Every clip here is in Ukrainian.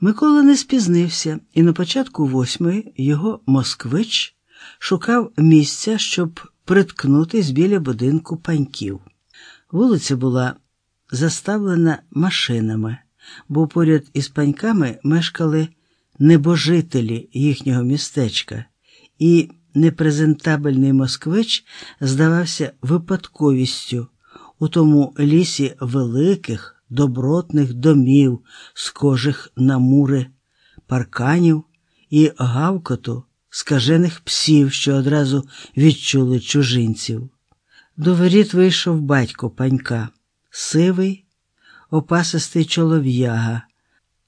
Микола не спізнився, і на початку восьмої його москвич шукав місця, щоб приткнутись біля будинку паньків. Вулиця була заставлена машинами, бо поряд із паньками мешкали небожителі їхнього містечка, і непрезентабельний москвич здавався випадковістю у тому лісі великих добротних домів, схожих на мури, парканів і гавкоту скажених псів, що одразу відчули чужинців. До воріт вийшов батько панька, сивий, опасистий чолов'яга.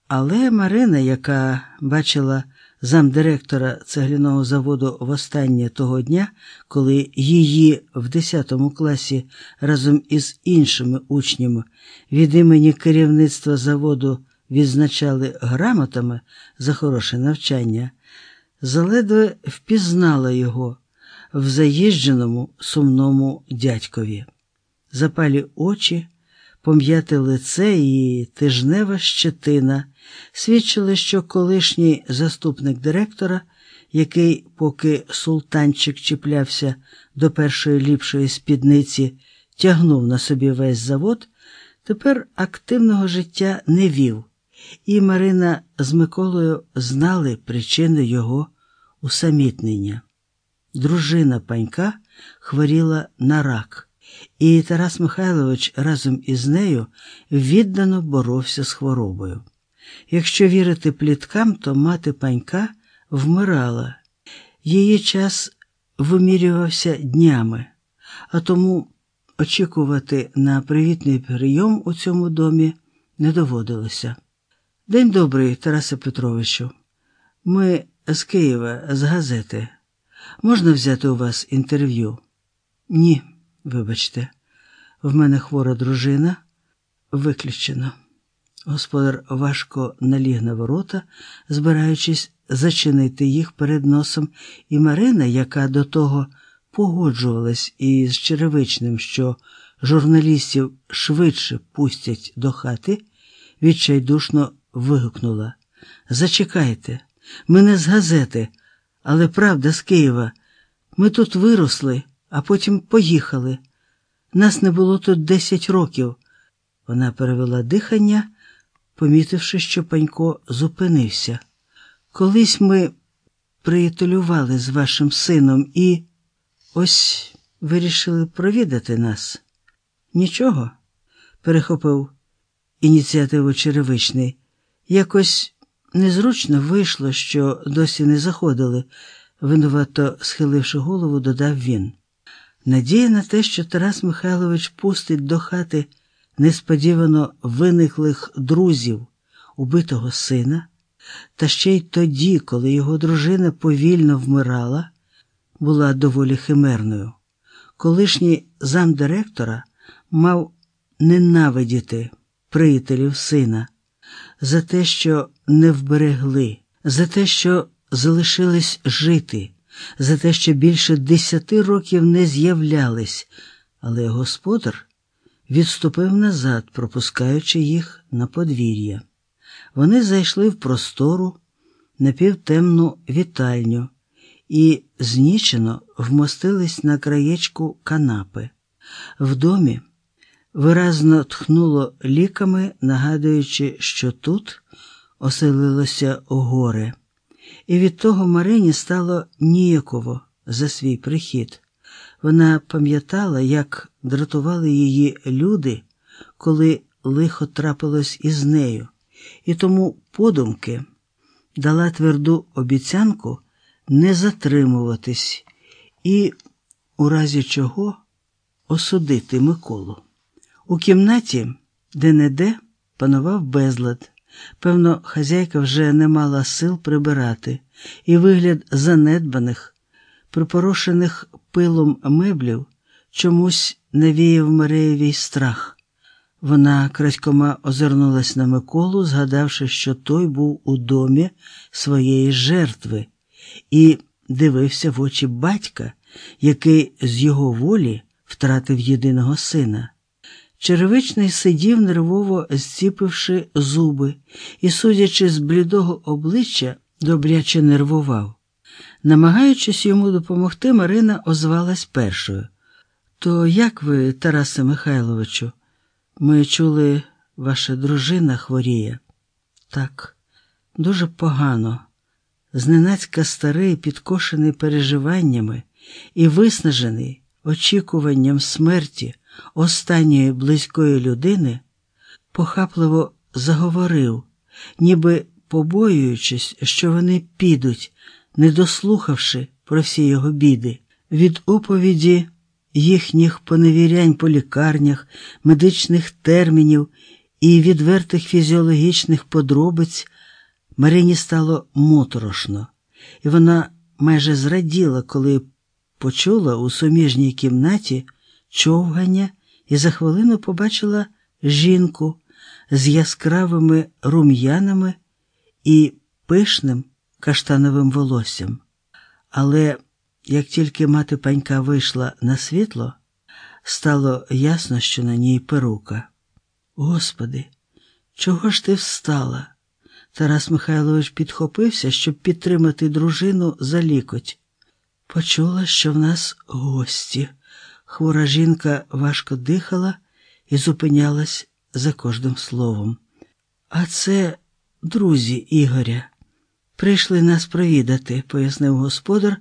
Але Марина, яка бачила замдиректора цегляного заводу востаннє того дня, коли її в 10 класі разом із іншими учнями від імені керівництва заводу відзначали грамотами за хороше навчання, заледве впізнала його в заїждженому сумному дядькові. Запалі очі пом'яте лице і тижнева щетина. Свідчили, що колишній заступник директора, який, поки султанчик чіплявся до першої ліпшої спідниці, тягнув на собі весь завод, тепер активного життя не вів, і Марина з Миколою знали причини його усамітнення. Дружина панька хворіла на рак і Тарас Михайлович разом із нею віддано боровся з хворобою. Якщо вірити пліткам, то мати панька вмирала, її час вимірювався днями, а тому очікувати на привітний прийом у цьому домі не доводилося. День добрий, Тарасе Петровичу. Ми з Києва, з газети. Можна взяти у вас інтерв'ю? Ні. Вибачте, в мене хвора дружина виключено. Господар важко наліг на ворота, збираючись зачинити їх перед носом, і Марина, яка до того погоджувалась із черевичним, що журналістів швидше пустять до хати, відчайдушно вигукнула: Зачекайте, ми не з газети, але правда з Києва. Ми тут виросли а потім поїхали. Нас не було тут десять років. Вона перевела дихання, помітивши, що панько зупинився. Колись ми приятелювали з вашим сином і ось вирішили провідати нас. Нічого, перехопив ініціативу черевичний. Якось незручно вийшло, що досі не заходили, винувато схиливши голову, додав він. Надія на те, що Тарас Михайлович пустить до хати несподівано виниклих друзів убитого сина, та ще й тоді, коли його дружина повільно вмирала, була доволі химерною. Колишній замдиректора мав ненавидіти приятелів сина за те, що не вберегли, за те, що залишились жити за те, що більше десяти років не з'являлись, але господар відступив назад, пропускаючи їх на подвір'я. Вони зайшли в простору, напівтемну вітальню і знічено вмостились на краєчку канапи. В домі виразно тхнуло ліками, нагадуючи, що тут оселилося горе і від того Марині стало ніяково за свій прихід. Вона пам'ятала, як дратували її люди, коли лихо трапилось із нею, і тому подумки дала тверду обіцянку не затримуватись і, у разі чого, осудити Миколу. У кімнаті, де не де, панував безлад. Певно, хазяйка вже не мала сил прибирати, і вигляд занедбаних, припорошених пилом меблів чомусь навіяв Мареєвій страх. Вона крадькома озирнулась на Миколу, згадавши, що той був у домі своєї жертви, і дивився в очі батька, який з його волі втратив єдиного сина. Черевичний сидів, нервово зціпивши зуби, і, судячи з блідого обличчя, добряче нервував. Намагаючись йому допомогти, Марина озвалась першою. То як ви, Тарасе Михайловичу? Ми чули, ваша дружина хворіє. Так, дуже погано. Зненацька старий, підкошений переживаннями і виснажений очікуванням смерті останньої близької людини, похапливо заговорив, ніби побоюючись, що вони підуть, не дослухавши про всі його біди, від оповіді їхніх поневірянь по лікарнях, медичних термінів і відвертих фізіологічних подробиць. Марині стало моторошно, і вона майже зраділа, коли почула у суміжній кімнаті човгання і за хвилину побачила жінку з яскравими рум'янами і пишним каштановим волоссям. Але як тільки мати панька вийшла на світло, стало ясно, що на ній перука. Господи, чого ж ти встала? Тарас Михайлович підхопився, щоб підтримати дружину за лікоть. Почула, що в нас гості. Хвора жінка важко дихала і зупинялась за кожним словом. А це друзі Ігоря. Прийшли нас провідати, пояснив господар,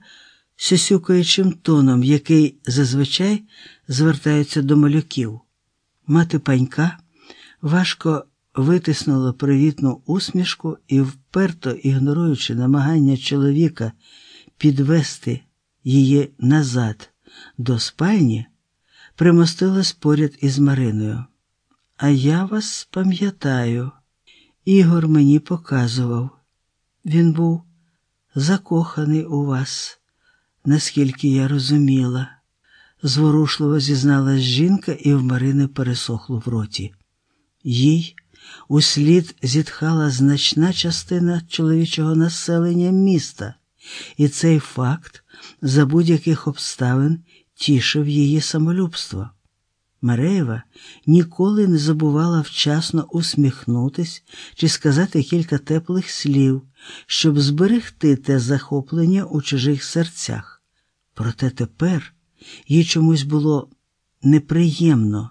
сюсюкаючим тоном, який зазвичай звертається до малюків. Мати панька важко витиснула привітну усмішку і, вперто ігноруючи намагання чоловіка підвести її назад до спальні, примостилась поряд із Мариною. А я вас пам'ятаю, Ігор мені показував. Він був закоханий у вас, наскільки я розуміла, зворушливо зізналась жінка, і в Марини пересохло в роті. Їй услід зітхала значна частина чоловічого населення міста, і цей факт за будь-яких обставин тішив її самолюбство. Мареєва ніколи не забувала вчасно усміхнутись чи сказати кілька теплих слів, щоб зберегти те захоплення у чужих серцях. Проте тепер їй чомусь було неприємно,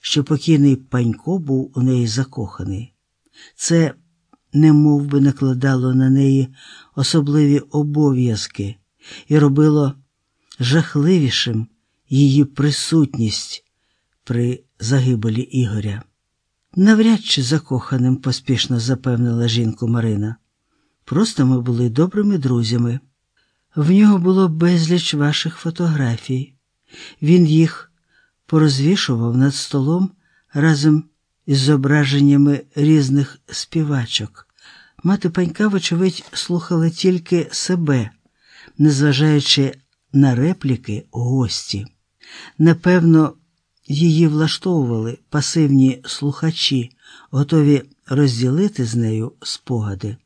що покійний панько був у неї закоханий. Це не мов би накладало на неї особливі обов'язки і робило жахливішим її присутність при загибелі Ігоря. Навряд чи закоханим поспішно запевнила жінку Марина. Просто ми були добрими друзями. В нього було безліч ваших фотографій. Він їх порозвішував над столом разом із зображеннями різних співачок. Мати панька, вочевидь, слухала тільки себе, незважаючи на репліки гості. Напевно, її влаштовували пасивні слухачі, готові розділити з нею спогади.